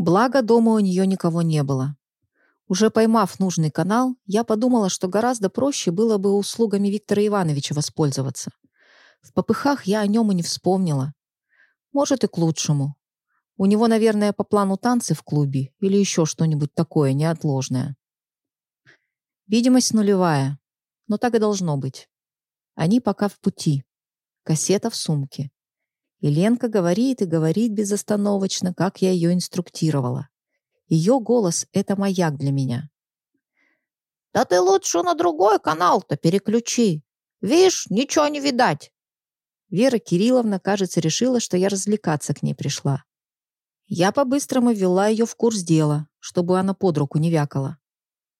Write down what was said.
Благо, дома у нее никого не было. Уже поймав нужный канал, я подумала, что гораздо проще было бы услугами Виктора Ивановича воспользоваться. В попыхах я о нем и не вспомнила. Может, и к лучшему. У него, наверное, по плану танцы в клубе или еще что-нибудь такое неотложное. Видимость нулевая, но так и должно быть. Они пока в пути. Кассета в сумке. И Ленка говорит и говорит безостановочно, как я ее инструктировала. Ее голос — это маяк для меня. «Да ты лучше на другой канал-то переключи. Видишь, ничего не видать». Вера Кирилловна, кажется, решила, что я развлекаться к ней пришла. Я по-быстрому ввела ее в курс дела, чтобы она под руку не вякала.